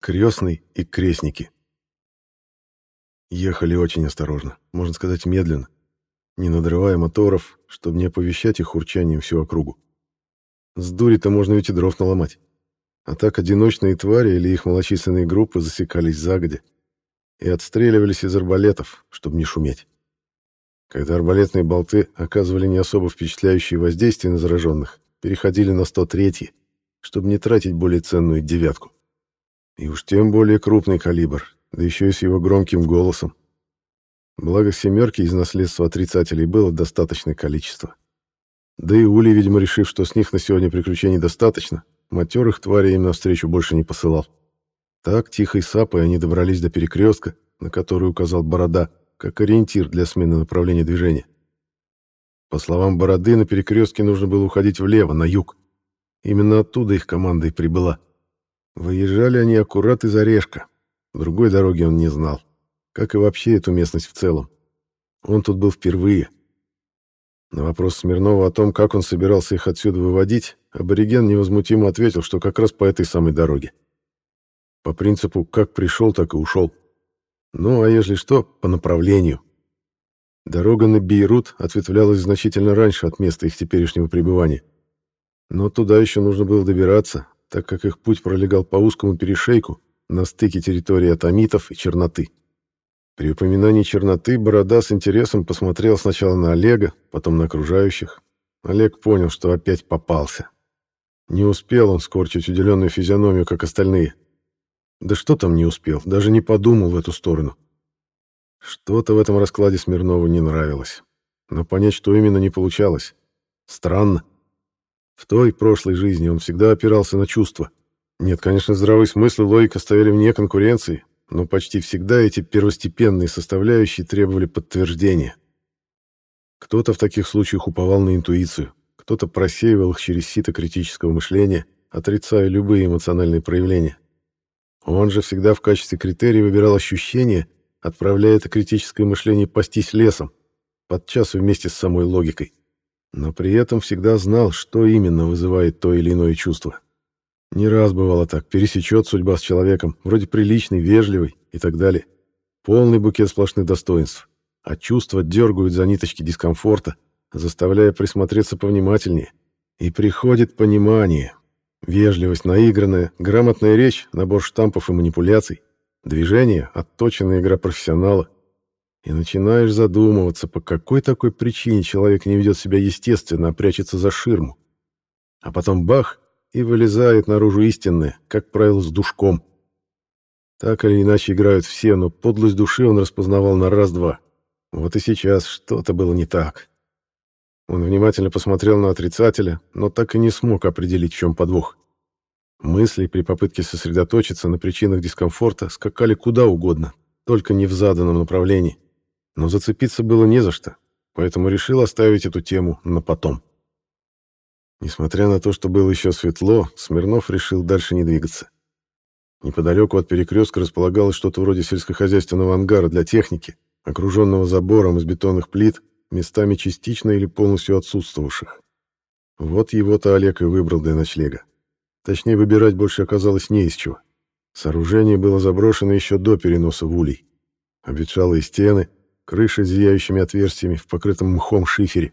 Крестный и крестники. Ехали очень осторожно, можно сказать, медленно, не надрывая моторов, чтобы не оповещать их урчанием всю округу. С дури-то можно ведь и дров наломать. А так одиночные твари или их малочисленные группы засекались загодя и отстреливались из арбалетов, чтобы не шуметь. Когда арбалетные болты оказывали не особо впечатляющие воздействие на зараженных, переходили на 103 чтобы не тратить более ценную девятку. И уж тем более крупный калибр, да еще и с его громким голосом. Благо семерки из наследства отрицателей было достаточное количество. Да и Ули, видимо, решив, что с них на сегодня приключений достаточно, матерых тварей им навстречу больше не посылал. Так, тихой сапой они добрались до перекрестка, на который указал Борода, как ориентир для смены направления движения. По словам Бороды, на перекрестке нужно было уходить влево, на юг. Именно оттуда их команда и прибыла. Выезжали они аккурат из Орешка. Другой дороги он не знал. Как и вообще эту местность в целом. Он тут был впервые. На вопрос Смирнова о том, как он собирался их отсюда выводить, абориген невозмутимо ответил, что как раз по этой самой дороге. По принципу «как пришел, так и ушел». Ну, а если что, по направлению. Дорога на Бейрут ответвлялась значительно раньше от места их теперешнего пребывания. Но туда еще нужно было добираться, так как их путь пролегал по узкому перешейку на стыке территории атомитов и черноты. При упоминании черноты Борода с интересом посмотрел сначала на Олега, потом на окружающих. Олег понял, что опять попался. Не успел он скорчить уделенную физиономию, как остальные. Да что там не успел, даже не подумал в эту сторону. Что-то в этом раскладе Смирнову не нравилось. Но понять, что именно, не получалось. Странно. В той прошлой жизни он всегда опирался на чувства. Нет, конечно, здравый смысл и логика стояли вне конкуренции, но почти всегда эти первостепенные составляющие требовали подтверждения. Кто-то в таких случаях уповал на интуицию, кто-то просеивал их через сито критического мышления, отрицая любые эмоциональные проявления. Он же всегда в качестве критерия выбирал ощущения, отправляя это критическое мышление пастись лесом, подчас вместе с самой логикой но при этом всегда знал, что именно вызывает то или иное чувство. Не раз бывало так, пересечет судьба с человеком, вроде приличный, вежливый и так далее. Полный букет сплошных достоинств, а чувства дергают за ниточки дискомфорта, заставляя присмотреться повнимательнее. И приходит понимание. Вежливость наигранная, грамотная речь, набор штампов и манипуляций, движение, отточенная игра профессионала — и начинаешь задумываться, по какой такой причине человек не ведет себя естественно, а прячется за ширму. А потом бах, и вылезает наружу истинное, как правило, с душком. Так или иначе играют все, но подлость души он распознавал на раз-два. Вот и сейчас что-то было не так. Он внимательно посмотрел на отрицателя, но так и не смог определить, в чем подвох. Мысли при попытке сосредоточиться на причинах дискомфорта скакали куда угодно, только не в заданном направлении но зацепиться было не за что, поэтому решил оставить эту тему на потом. Несмотря на то, что было еще светло, Смирнов решил дальше не двигаться. Неподалеку от перекрестка располагалось что-то вроде сельскохозяйственного ангара для техники, окруженного забором из бетонных плит, местами частично или полностью отсутствовавших. Вот его-то Олег и выбрал для ночлега. Точнее, выбирать больше оказалось не из чего. Сооружение было заброшено еще до переноса в улей. Обветшалые стены, крыши с зияющими отверстиями в покрытом мхом шифере.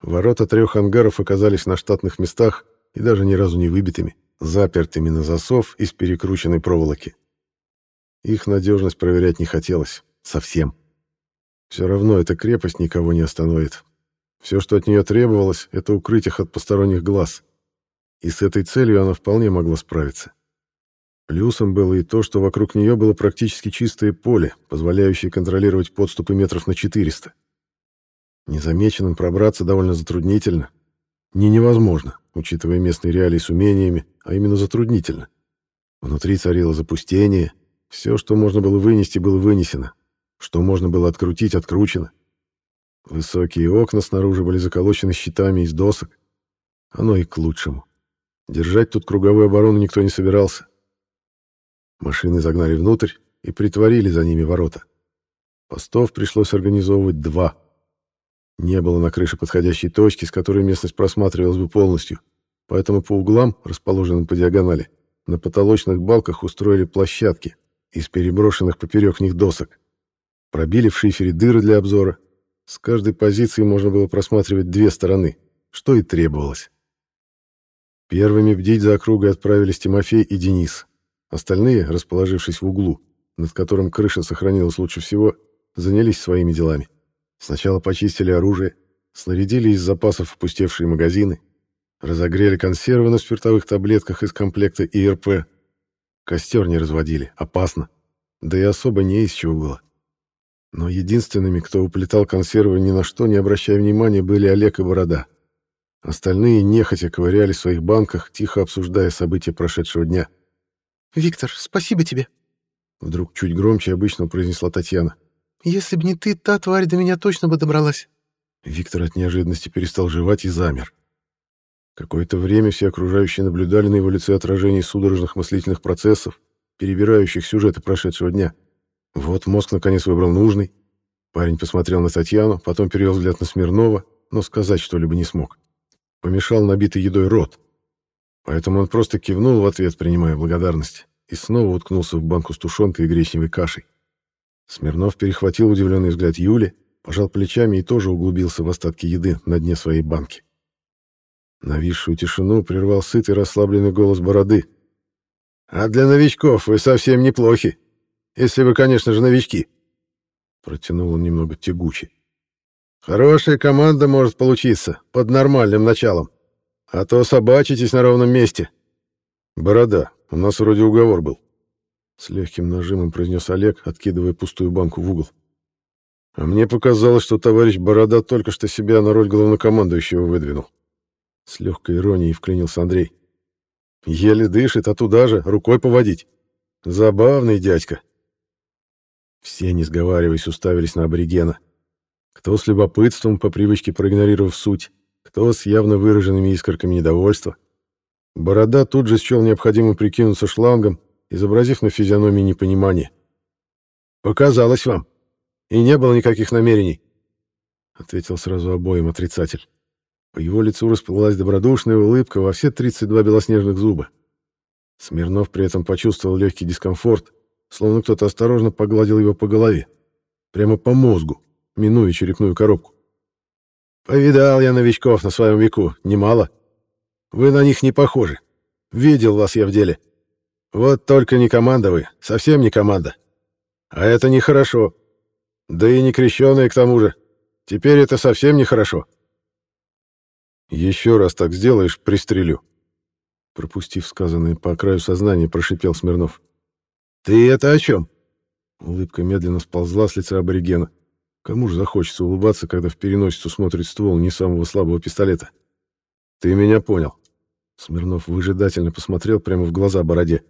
Ворота трех ангаров оказались на штатных местах и даже ни разу не выбитыми, запертыми на засов из перекрученной проволоки. Их надежность проверять не хотелось. Совсем. Все равно эта крепость никого не остановит. Все, что от нее требовалось, это укрыть их от посторонних глаз. И с этой целью она вполне могла справиться. Плюсом было и то, что вокруг нее было практически чистое поле, позволяющее контролировать подступы метров на 400. Незамеченным пробраться довольно затруднительно. Не невозможно, учитывая местные реалии с умениями, а именно затруднительно. Внутри царило запустение, все, что можно было вынести, было вынесено. Что можно было открутить, откручено. Высокие окна снаружи были заколочены щитами из досок. Оно и к лучшему. Держать тут круговую оборону никто не собирался. Машины загнали внутрь и притворили за ними ворота. Постов пришлось организовывать два. Не было на крыше подходящей точки, с которой местность просматривалась бы полностью, поэтому по углам, расположенным по диагонали, на потолочных балках устроили площадки из переброшенных поперек них досок. Пробили в шифере дыры для обзора. С каждой позиции можно было просматривать две стороны, что и требовалось. Первыми бдить за округой отправились Тимофей и Денис. Остальные, расположившись в углу, над которым крыша сохранилась лучше всего, занялись своими делами. Сначала почистили оружие, снарядили из запасов опустевшие магазины, разогрели консервы на спиртовых таблетках из комплекта ИРП. Костер не разводили, опасно, да и особо не из чего было. Но единственными, кто уплетал консервы ни на что не обращая внимания, были Олег и Борода. Остальные нехотя ковыряли в своих банках, тихо обсуждая события прошедшего дня. «Виктор, спасибо тебе!» Вдруг чуть громче обычно произнесла Татьяна. «Если б не ты, та тварь до меня точно бы добралась». Виктор от неожиданности перестал жевать и замер. Какое-то время все окружающие наблюдали на его лице отражение судорожных мыслительных процессов, перебирающих сюжеты прошедшего дня. Вот мозг наконец выбрал нужный. Парень посмотрел на Татьяну, потом перевел взгляд на Смирнова, но сказать что-либо не смог. Помешал набитый едой рот. Поэтому он просто кивнул в ответ, принимая благодарность, и снова уткнулся в банку с тушенкой и гречневой кашей. Смирнов перехватил удивленный взгляд Юли, пожал плечами и тоже углубился в остатки еды на дне своей банки. Нависшую тишину прервал сытый расслабленный голос бороды. «А для новичков вы совсем неплохи. Если вы, конечно же, новички». Протянул он немного тягуче. «Хорошая команда может получиться, под нормальным началом. А то собачитесь на ровном месте». «Борода, у нас вроде уговор был». С легким нажимом произнес Олег, откидывая пустую банку в угол. А мне показалось, что товарищ Борода только что себя на роль главнокомандующего выдвинул. С легкой иронией вклинился Андрей. Еле дышит, а туда же рукой поводить. Забавный дядька. Все, не сговариваясь, уставились на аборигена. Кто с любопытством, по привычке проигнорировав суть, кто с явно выраженными искорками недовольства. Борода тут же счел необходимым прикинуться шлангом, изобразив на физиономии непонимание. «Показалось вам. И не было никаких намерений», — ответил сразу обоим отрицатель. По его лицу расплылась добродушная улыбка во все 32 белоснежных зуба. Смирнов при этом почувствовал легкий дискомфорт, словно кто-то осторожно погладил его по голове. Прямо по мозгу, минуя черепную коробку. «Повидал я новичков на своем веку, немало. Вы на них не похожи. Видел вас я в деле. Вот только не команда вы, совсем не команда. А это нехорошо. Да и не крещеные к тому же. Теперь это совсем нехорошо. «Еще раз так сделаешь, пристрелю». Пропустив сказанное по краю сознания, прошипел Смирнов. «Ты это о чем?» Улыбка медленно сползла с лица аборигена. Кому же захочется улыбаться, когда в переносицу смотрит ствол не самого слабого пистолета? «Ты меня понял». Смирнов выжидательно посмотрел прямо в глаза Бороде.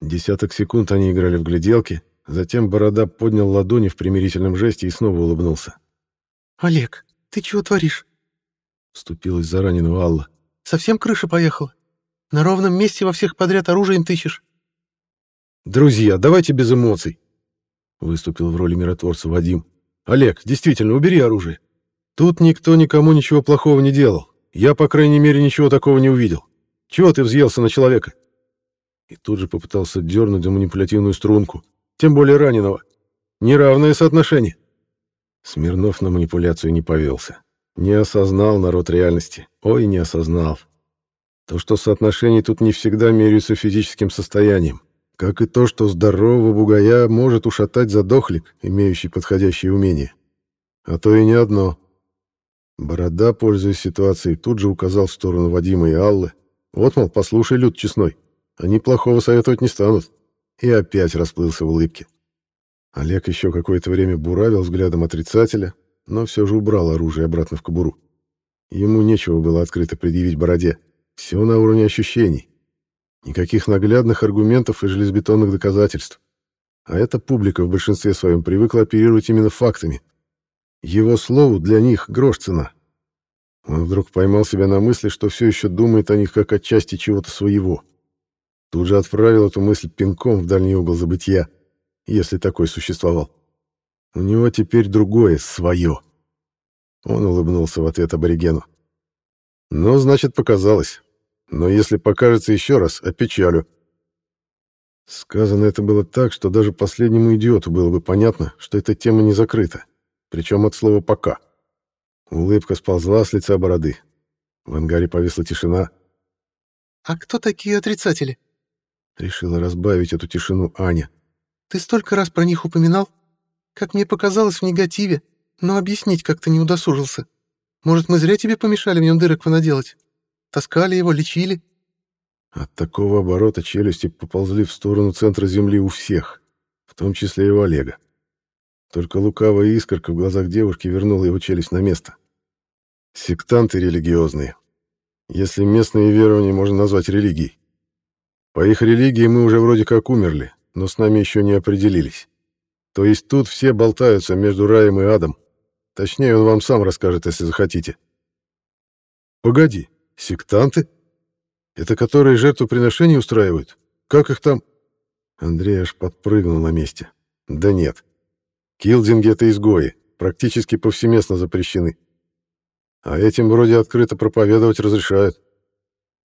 Десяток секунд они играли в гляделки, затем Борода поднял ладони в примирительном жесте и снова улыбнулся. «Олег, ты чего творишь?» Вступилась за раненого Алла. «Совсем крыша поехала? На ровном месте во всех подряд оружием тыщешь?» «Друзья, давайте без эмоций», — выступил в роли миротворца Вадим. «Олег, действительно, убери оружие. Тут никто никому ничего плохого не делал. Я, по крайней мере, ничего такого не увидел. Чего ты взъелся на человека?» И тут же попытался дернуть за манипулятивную струнку, тем более раненого. Неравное соотношение. Смирнов на манипуляцию не повелся. Не осознал народ реальности. Ой, не осознал. То, что соотношения тут не всегда меряются физическим состоянием, как и то, что здорового бугая может ушатать задохлик, имеющий подходящие умения. А то и не одно. Борода, пользуясь ситуацией, тут же указал в сторону Вадима и Аллы. Вот, мол, послушай, Люд честной, они плохого советовать не станут. И опять расплылся в улыбке. Олег еще какое-то время буравил взглядом отрицателя, но все же убрал оружие обратно в кобуру. Ему нечего было открыто предъявить бороде. Все на уровне ощущений. Никаких наглядных аргументов и железобетонных доказательств. А эта публика в большинстве своем привыкла оперировать именно фактами. Его слову для них грош цена. Он вдруг поймал себя на мысли, что все еще думает о них как о части чего-то своего. Тут же отправил эту мысль пинком в дальний угол забытия, если такой существовал. У него теперь другое, свое. Он улыбнулся в ответ аборигену. Ну, значит, показалось. Но если покажется еще раз, опечалю. Сказано это было так, что даже последнему идиоту было бы понятно, что эта тема не закрыта, причем от слова «пока». Улыбка сползла с лица бороды. В ангаре повисла тишина. «А кто такие отрицатели?» Решила разбавить эту тишину Аня. «Ты столько раз про них упоминал? Как мне показалось, в негативе, но объяснить как-то не удосужился. Может, мы зря тебе помешали в нем дырок понаделать? Таскали его, лечили?» От такого оборота челюсти поползли в сторону центра земли у всех, в том числе и у Олега. Только лукавая искорка в глазах девушки вернула его челюсть на место. Сектанты религиозные. Если местные верования можно назвать религией. По их религии мы уже вроде как умерли, но с нами еще не определились. То есть тут все болтаются между раем и адом. Точнее, он вам сам расскажет, если захотите. Погоди, сектанты? Это которые жертвоприношения устраивают? Как их там? Андрей аж подпрыгнул на месте. Да нет. Килдинги — это изгои, практически повсеместно запрещены. А этим вроде открыто проповедовать разрешают.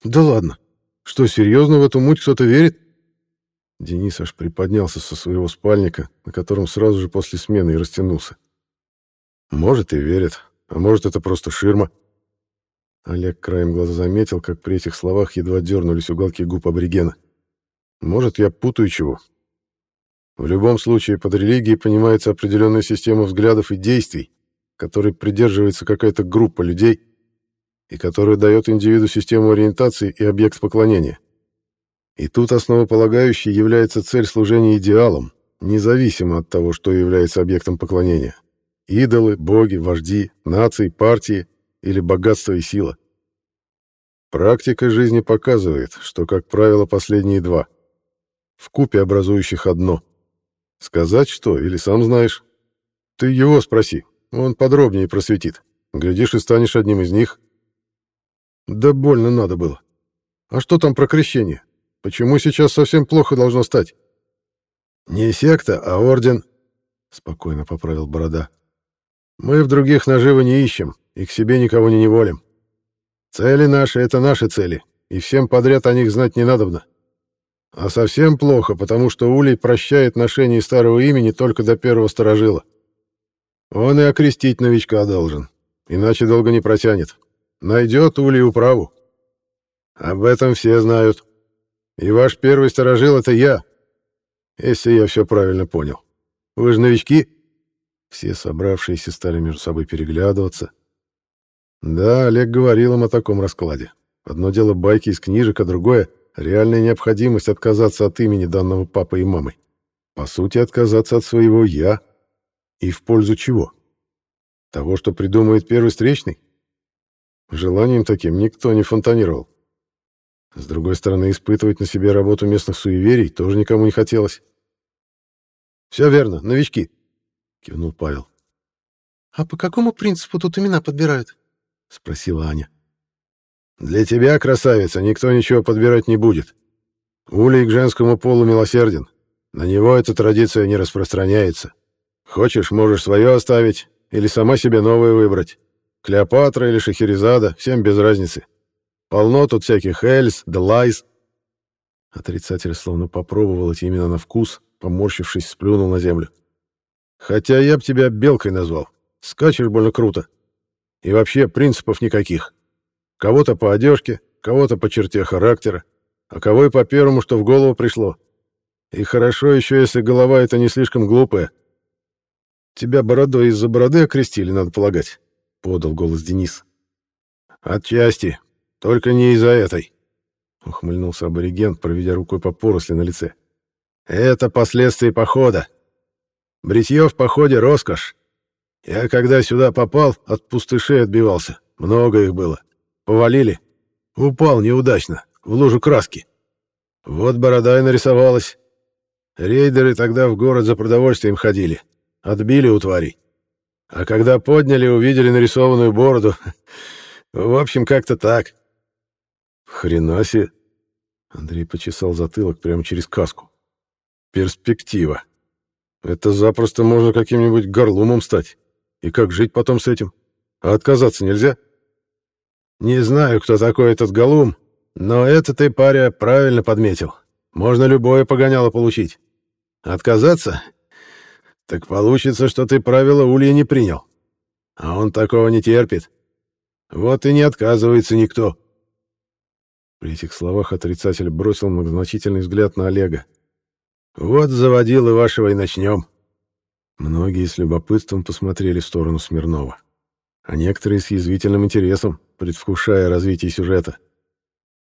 Да ладно. Что, серьезно в эту муть кто-то верит? Денис аж приподнялся со своего спальника, на котором сразу же после смены и растянулся. Может, и верит, а может, это просто ширма. Олег краем глаза заметил, как при этих словах едва дернулись уголки губ аборигена. Может, я путаю чего. В любом случае, под религией понимается определенная система взглядов и действий, которой придерживается какая-то группа людей и которая дает индивиду систему ориентации и объект поклонения. И тут основополагающей является цель служения идеалам, независимо от того, что является объектом поклонения. Идолы, боги, вожди, нации, партии или богатство и сила. Практика жизни показывает, что, как правило, последние два. В купе образующих одно. Сказать что, или сам знаешь? Ты его спроси, он подробнее просветит. Глядишь, и станешь одним из них. Да больно надо было. А что там про крещение? Почему сейчас совсем плохо должно стать? Не секта, а орден, спокойно поправил Борода. Мы в других наживы не ищем и к себе никого не неволим. Цели наши — это наши цели, и всем подряд о них знать не надобно. А совсем плохо, потому что Улей прощает ношение старого имени только до первого сторожила. Он и окрестить новичка должен, иначе долго не протянет. Найдет улей управу. Об этом все знают. И ваш первый сторожил — это я, если я все правильно понял. Вы же новички?» Все собравшиеся стали между собой переглядываться. Да, Олег говорил им о таком раскладе. Одно дело байки из книжек, а другое — реальная необходимость отказаться от имени данного папы и мамы. По сути, отказаться от своего «я», и в пользу чего? Того, что придумает первый встречный? Желанием таким никто не фонтанировал. С другой стороны, испытывать на себе работу местных суеверий тоже никому не хотелось. «Все верно, новички», — кивнул Павел. «А по какому принципу тут имена подбирают?» — спросила Аня. «Для тебя, красавица, никто ничего подбирать не будет. Улей к женскому полу милосерден. На него эта традиция не распространяется. Хочешь, можешь свое оставить или сама себе новое выбрать. Клеопатра или Шахерезада, всем без разницы. Полно тут всяких Эльс, Делайс. Отрицатель словно попробовал эти имена на вкус, поморщившись, сплюнул на землю. Хотя я б тебя белкой назвал. Скачешь больно круто. И вообще принципов никаких. Кого-то по одежке, кого-то по черте характера, а кого и по первому, что в голову пришло. И хорошо еще, если голова эта не слишком глупая, Тебя бородой из-за бороды окрестили, надо полагать, — подал голос Денис. Отчасти. Только не из-за этой, — ухмыльнулся абориген, проведя рукой по поросли на лице. Это последствия похода. Бритье в походе — роскошь. Я, когда сюда попал, от пустышей отбивался. Много их было. Повалили. Упал неудачно, в лужу краски. Вот борода и нарисовалась. Рейдеры тогда в город за продовольствием ходили. Отбили у тварей. А когда подняли, увидели нарисованную бороду. В общем, как-то так. Хрена себе. Андрей почесал затылок прямо через каску. Перспектива. Это запросто можно каким-нибудь горлумом стать. И как жить потом с этим? А отказаться нельзя? Не знаю, кто такой этот Голум, но это ты, паря, правильно подметил. можно любое погоняло получить. Отказаться? Так получится, что ты правила Улья не принял. А он такого не терпит. Вот и не отказывается никто. При этих словах отрицатель бросил многозначительный взгляд на Олега. Вот заводил и вашего и начнем. Многие с любопытством посмотрели в сторону Смирнова, а некоторые с язвительным интересом, предвкушая развитие сюжета.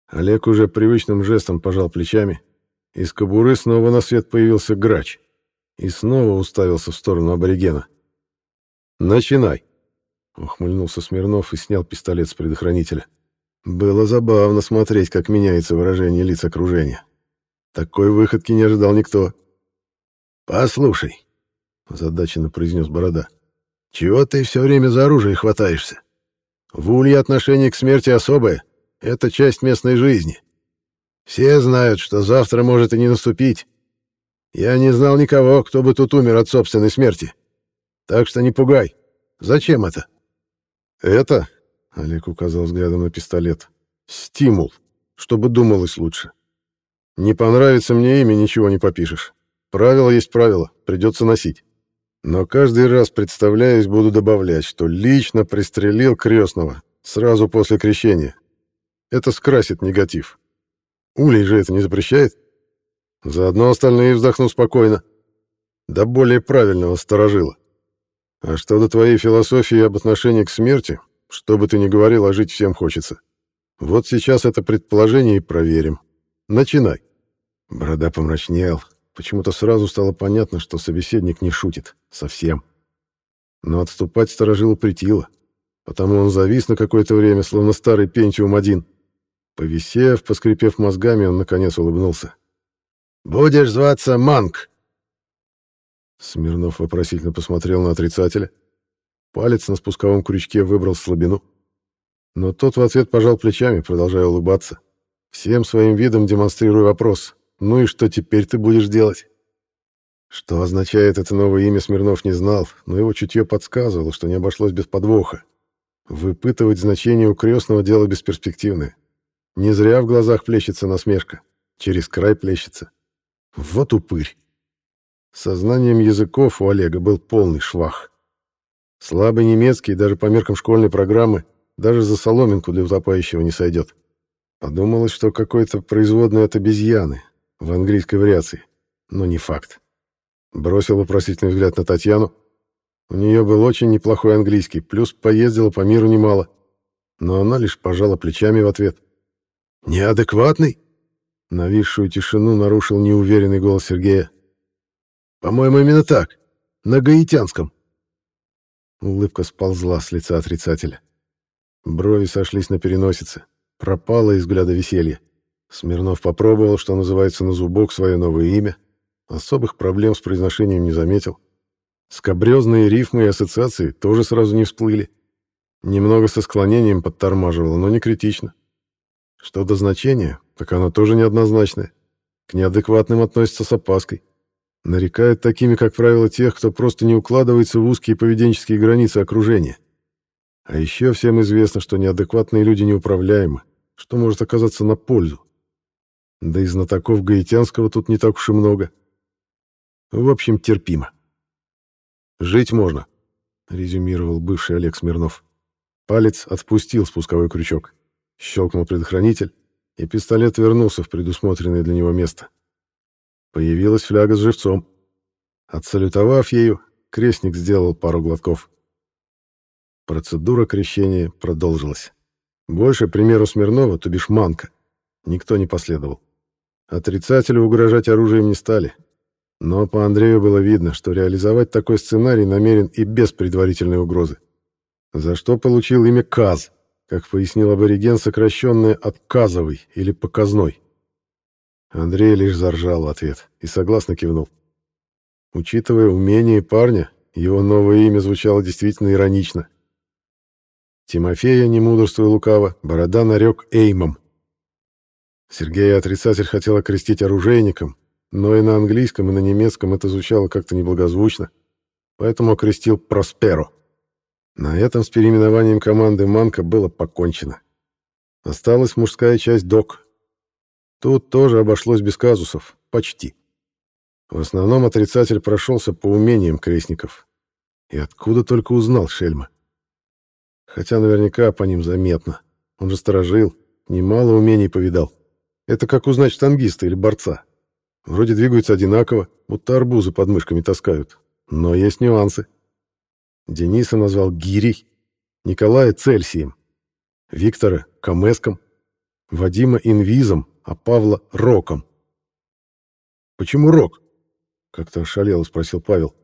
Олег уже привычным жестом пожал плечами. Из кобуры снова на свет появился грач и снова уставился в сторону аборигена. «Начинай!» — ухмыльнулся Смирнов и снял пистолет с предохранителя. Было забавно смотреть, как меняется выражение лиц окружения. Такой выходки не ожидал никто. «Послушай», — озадаченно произнес Борода, — «чего ты все время за оружие хватаешься? В Улье отношение к смерти особое. Это часть местной жизни. Все знают, что завтра может и не наступить. Я не знал никого, кто бы тут умер от собственной смерти. Так что не пугай. Зачем это?» «Это?» — Олег указал взглядом на пистолет. «Стимул, чтобы думалось лучше. Не понравится мне имя, ничего не попишешь. Правило есть правило, придется носить. Но каждый раз, представляясь, буду добавлять, что лично пристрелил крестного сразу после крещения. Это скрасит негатив. Улей же это не запрещает. Заодно остальные вздохнут спокойно. До более правильного сторожила. А что до твоей философии об отношении к смерти, что бы ты ни говорил, а жить всем хочется. Вот сейчас это предположение и проверим. Начинай. Борода помрачнел. Почему-то сразу стало понятно, что собеседник не шутит. Совсем. Но отступать сторожилу притило. Потому он завис на какое-то время, словно старый Пентиум-1. Повисев, поскрипев мозгами, он наконец улыбнулся. «Будешь зваться Манк!» Смирнов вопросительно посмотрел на отрицателя. Палец на спусковом крючке выбрал слабину. Но тот в ответ пожал плечами, продолжая улыбаться. Всем своим видом демонстрируя вопрос. «Ну и что теперь ты будешь делать?» Что означает это новое имя, Смирнов не знал, но его чутье подсказывало, что не обошлось без подвоха. Выпытывать значение у крестного дело бесперспективное. Не зря в глазах плещется насмешка. Через край плещется. Вот упырь. Сознанием языков у Олега был полный швах. Слабый немецкий, даже по меркам школьной программы, даже за соломинку для утопающего не сойдет. Подумалось, что какой-то производный от обезьяны, в английской вариации, но не факт. Бросил вопросительный взгляд на Татьяну. У нее был очень неплохой английский, плюс поездила по миру немало. Но она лишь пожала плечами в ответ. «Неадекватный?» Нависшую тишину нарушил неуверенный голос Сергея. «По-моему, именно так. На гаитянском». Улыбка сползла с лица отрицателя. Брови сошлись на переносице. Пропало из взгляда веселье. Смирнов попробовал, что называется, на зубок свое новое имя. Особых проблем с произношением не заметил. Скобрезные рифмы и ассоциации тоже сразу не всплыли. Немного со склонением подтормаживало, но не критично. Что до значения, так оно тоже неоднозначное. К неадекватным относятся с опаской. Нарекают такими, как правило, тех, кто просто не укладывается в узкие поведенческие границы окружения. А еще всем известно, что неадекватные люди неуправляемы, что может оказаться на пользу. Да и знатоков гаитянского тут не так уж и много. В общем, терпимо. «Жить можно», — резюмировал бывший Олег Смирнов. Палец отпустил спусковой крючок. Щелкнул предохранитель, и пистолет вернулся в предусмотренное для него место. Появилась фляга с живцом. Отсалютовав ею, крестник сделал пару глотков. Процедура крещения продолжилась. Больше, примеру Смирнова, то бишь Манка, никто не последовал. Отрицателю угрожать оружием не стали. Но по Андрею было видно, что реализовать такой сценарий намерен и без предварительной угрозы. За что получил имя Каз как пояснил абориген, сокращенное от «казовый» или «показной». Андрей лишь заржал в ответ и согласно кивнул. Учитывая умение парня, его новое имя звучало действительно иронично. Тимофея, не мудрствуя лукаво, борода нарек Эймом. Сергей отрицатель хотел окрестить оружейником, но и на английском, и на немецком это звучало как-то неблагозвучно, поэтому окрестил Просперо. На этом с переименованием команды «Манка» было покончено. Осталась мужская часть «Док». Тут тоже обошлось без казусов. Почти. В основном отрицатель прошелся по умениям крестников. И откуда только узнал Шельма. Хотя наверняка по ним заметно. Он же сторожил, немало умений повидал. Это как узнать штангиста или борца. Вроде двигаются одинаково, будто арбузы под мышками таскают. Но есть нюансы. Дениса назвал Гирей, Николая Цельсием, Виктора — Камеском, Вадима — Инвизом, а Павла — Роком. «Почему Рок?» — как-то ошалело спросил Павел,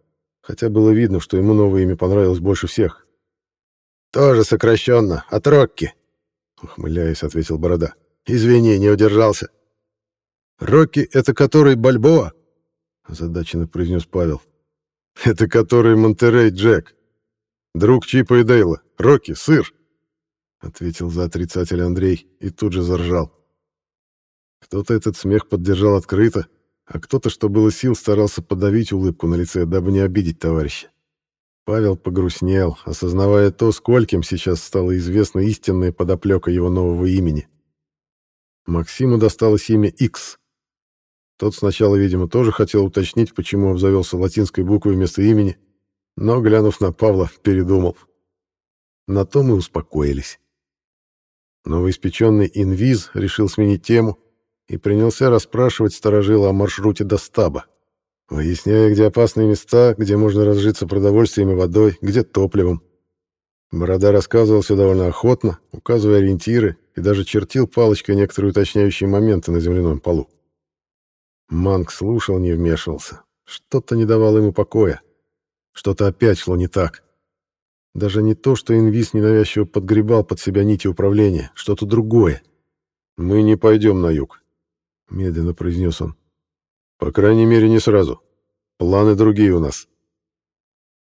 хотя было видно, что ему новое имя понравилось больше всех. «Тоже сокращенно, от Рокки», — ухмыляясь, ответил Борода. «Извини, не удержался». «Рокки — это который Бальбоа?» — озадаченно произнес Павел. «Это который Монтерей Джек. Друг Чипа и Дейла. Рокки, сыр!» — ответил за отрицатель Андрей и тут же заржал. Кто-то этот смех поддержал открыто, а кто-то, что было сил, старался подавить улыбку на лице, дабы не обидеть товарища. Павел погрустнел, осознавая то, скольким сейчас стало известна истинная подоплека его нового имени. Максиму досталось имя X. Тот сначала, видимо, тоже хотел уточнить, почему обзавелся латинской буквой вместо имени, но, глянув на Павла, передумал. На то мы успокоились. Новоиспеченный инвиз решил сменить тему и принялся расспрашивать сторожила о маршруте до стаба, выясняя, где опасные места, где можно разжиться продовольствием и водой, где топливом. Борода рассказывал все довольно охотно, указывая ориентиры и даже чертил палочкой некоторые уточняющие моменты на земляном полу. Манг слушал, не вмешивался. Что-то не давало ему покоя. Что-то опять шло не так. Даже не то, что инвиз ненавязчиво подгребал под себя нити управления, что-то другое. «Мы не пойдем на юг», — медленно произнес он. «По крайней мере, не сразу. Планы другие у нас».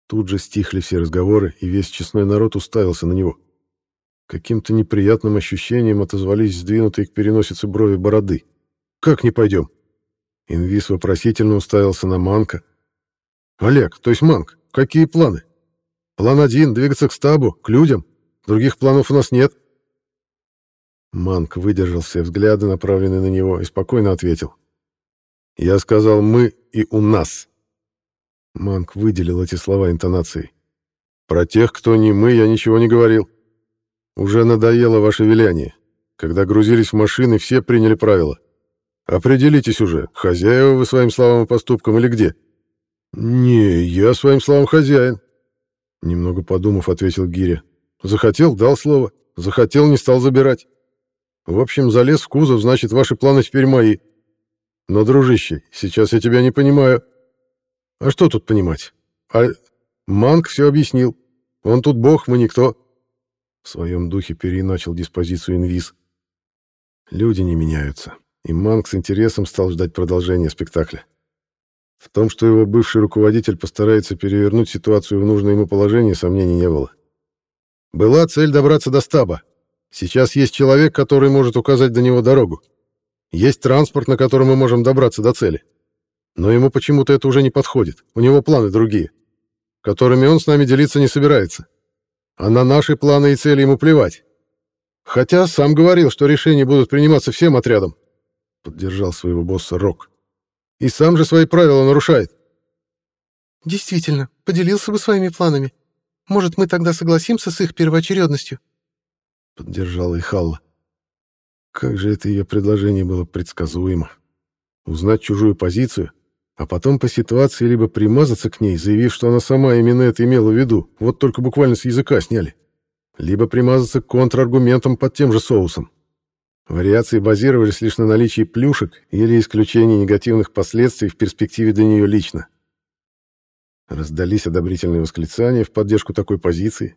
Тут же стихли все разговоры, и весь честной народ уставился на него. Каким-то неприятным ощущением отозвались сдвинутые к переносице брови бороды. «Как не пойдем?» Инвиз вопросительно уставился на Манка. «Олег, то есть Манк, какие планы?» План один — двигаться к стабу, к людям. Других планов у нас нет. Манк выдержал все взгляды, направленные на него, и спокойно ответил. Я сказал «мы» и «у нас». Манк выделил эти слова интонацией. Про тех, кто не мы, я ничего не говорил. Уже надоело ваше виляние. Когда грузились в машины, все приняли правила. Определитесь уже, хозяева вы своим словам и поступкам или где? Не, я своим словам хозяин. Немного подумав, ответил Гиря. Захотел, дал слово. Захотел, не стал забирать. В общем, залез в кузов, значит, ваши планы теперь мои. Но, дружище, сейчас я тебя не понимаю. А что тут понимать? А Манк все объяснил. Он тут бог, мы никто. В своем духе переиначил диспозицию инвиз. Люди не меняются, и Манк с интересом стал ждать продолжения спектакля. В том, что его бывший руководитель постарается перевернуть ситуацию в нужное ему положение, сомнений не было. Была цель добраться до стаба. Сейчас есть человек, который может указать до него дорогу. Есть транспорт, на котором мы можем добраться до цели. Но ему почему-то это уже не подходит. У него планы другие, которыми он с нами делиться не собирается. А на наши планы и цели ему плевать. Хотя сам говорил, что решения будут приниматься всем отрядом. Поддержал своего босса Рок. И сам же свои правила нарушает. Действительно, поделился бы своими планами. Может, мы тогда согласимся с их первоочередностью? Поддержала и Халла. Как же это ее предложение было предсказуемо. Узнать чужую позицию, а потом по ситуации либо примазаться к ней, заявив, что она сама именно это имела в виду, вот только буквально с языка сняли, либо примазаться к контраргументам под тем же соусом. Вариации базировались лишь на наличии плюшек или исключении негативных последствий в перспективе для нее лично. Раздались одобрительные восклицания в поддержку такой позиции.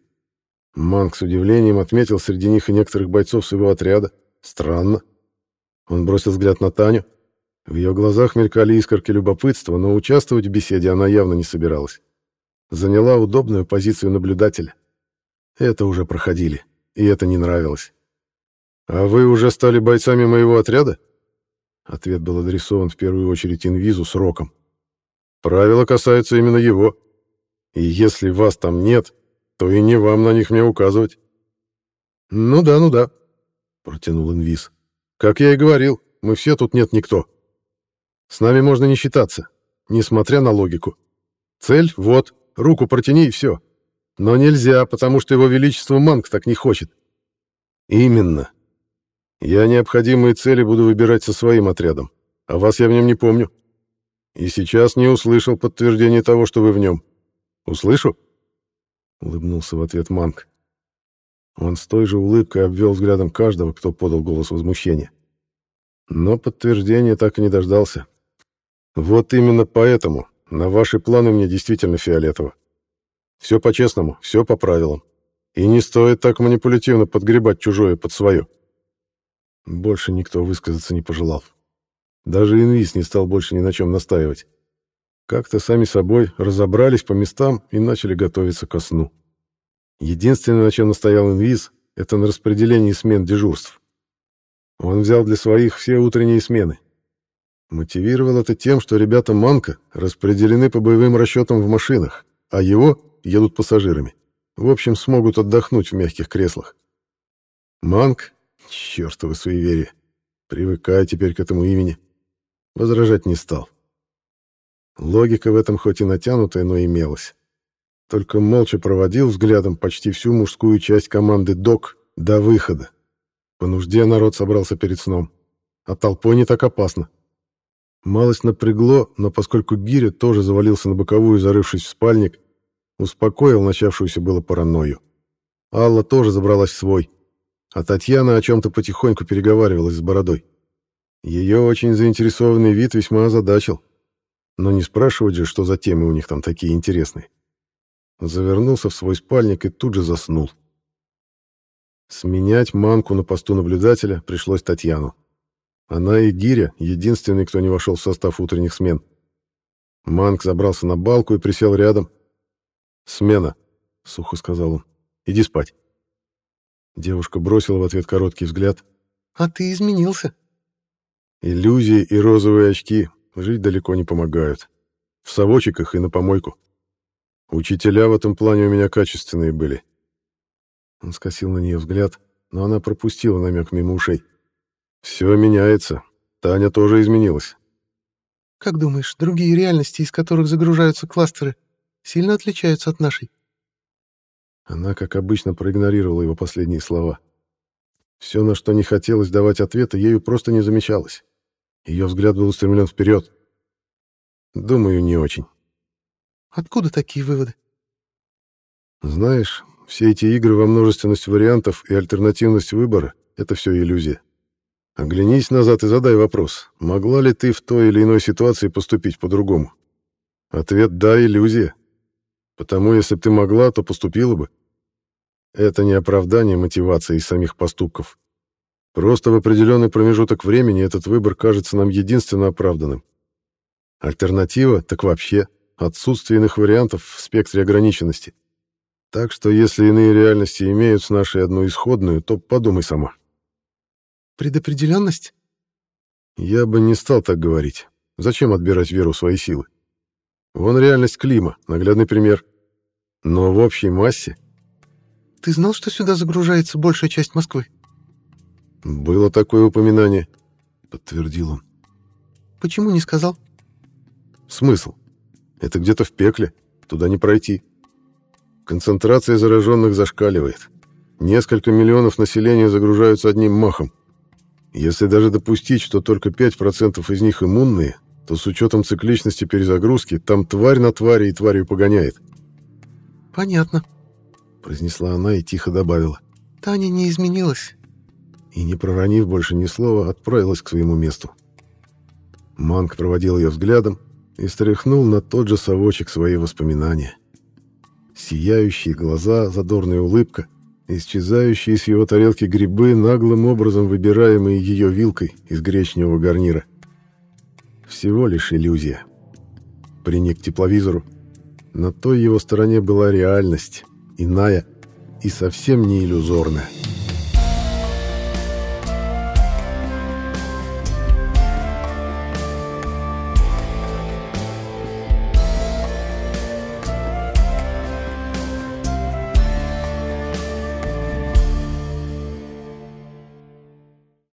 Манг с удивлением отметил среди них и некоторых бойцов своего отряда. Странно. Он бросил взгляд на Таню. В ее глазах мелькали искорки любопытства, но участвовать в беседе она явно не собиралась. Заняла удобную позицию наблюдателя. Это уже проходили, и это не нравилось. «А вы уже стали бойцами моего отряда?» Ответ был адресован в первую очередь инвизу с Роком. «Правила касаются именно его. И если вас там нет, то и не вам на них мне указывать». «Ну да, ну да», — протянул инвиз. «Как я и говорил, мы все тут нет никто. С нами можно не считаться, несмотря на логику. Цель — вот, руку протяни и все. Но нельзя, потому что его величество Манг так не хочет. Именно. Я необходимые цели буду выбирать со своим отрядом, а вас я в нем не помню. И сейчас не услышал подтверждения того, что вы в нем. Услышу? Улыбнулся в ответ Манг. Он с той же улыбкой обвел взглядом каждого, кто подал голос возмущения. Но подтверждения так и не дождался. Вот именно поэтому на ваши планы мне действительно фиолетово. Все по-честному, все по правилам. И не стоит так манипулятивно подгребать чужое под свое. Больше никто высказаться не пожелал. Даже инвиз не стал больше ни на чем настаивать. Как-то сами собой разобрались по местам и начали готовиться ко сну. Единственное, на чем настоял инвиз, это на распределении смен дежурств. Он взял для своих все утренние смены. Мотивировал это тем, что ребята Манка распределены по боевым расчетам в машинах, а его едут пассажирами. В общем, смогут отдохнуть в мягких креслах. Манк, чертовы суеверие, привыкай теперь к этому имени, возражать не стал. Логика в этом хоть и натянутая, но имелась. Только молча проводил взглядом почти всю мужскую часть команды «Док» до выхода. По нужде народ собрался перед сном. А толпой не так опасно. Малость напрягло, но поскольку Гиря тоже завалился на боковую, зарывшись в спальник, успокоил начавшуюся было паранойю. Алла тоже забралась в свой, а Татьяна о чем-то потихоньку переговаривалась с Бородой. Ее очень заинтересованный вид весьма озадачил. Но не спрашивать же, что за темы у них там такие интересные. Завернулся в свой спальник и тут же заснул. Сменять манку на посту наблюдателя пришлось Татьяну. Она и Гиря — единственный, кто не вошел в состав утренних смен. Манк забрался на балку и присел рядом. «Смена», — сухо сказал он. «Иди спать». Девушка бросила в ответ короткий взгляд. «А ты изменился». Иллюзии и розовые очки жить далеко не помогают. В совочеках и на помойку. Учителя в этом плане у меня качественные были. Он скосил на нее взгляд, но она пропустила намек мимо ушей. Все меняется. Таня тоже изменилась. Как думаешь, другие реальности, из которых загружаются кластеры, сильно отличаются от нашей? Она, как обычно, проигнорировала его последние слова. Все, на что не хотелось давать ответа, ею просто не замечалось. Ее взгляд был устремлен вперед. Думаю, не очень. Откуда такие выводы? Знаешь, все эти игры во множественность вариантов и альтернативность выбора — это все иллюзия. Оглянись назад и задай вопрос, могла ли ты в той или иной ситуации поступить по-другому? Ответ «да» — иллюзия. Потому если бы ты могла, то поступила бы. Это не оправдание мотивации из самих поступков. Просто в определенный промежуток времени этот выбор кажется нам единственно оправданным. Альтернатива — так вообще отсутствие иных вариантов в спектре ограниченности. Так что если иные реальности имеют с нашей одну исходную, то подумай сама. Предопределенность? Я бы не стал так говорить. Зачем отбирать веру в свои силы? Вон реальность Клима, наглядный пример. Но в общей массе... Ты знал, что сюда загружается большая часть Москвы? Было такое упоминание, подтвердил он. Почему не сказал? Смысл? Это где-то в пекле, туда не пройти. Концентрация зараженных зашкаливает. Несколько миллионов населения загружаются одним махом. Если даже допустить, что только 5% из них иммунные, то с учетом цикличности перезагрузки там тварь на твари и тварью погоняет. «Понятно», — произнесла она и тихо добавила. «Таня не изменилась». И, не проронив больше ни слова, отправилась к своему месту. Манк проводил ее взглядом и стряхнул на тот же совочек свои воспоминания. Сияющие глаза, задорная улыбка — исчезающие с его тарелки грибы, наглым образом выбираемые ее вилкой из гречневого гарнира. Всего лишь иллюзия. Приник к тепловизору. На той его стороне была реальность, иная и совсем не иллюзорная.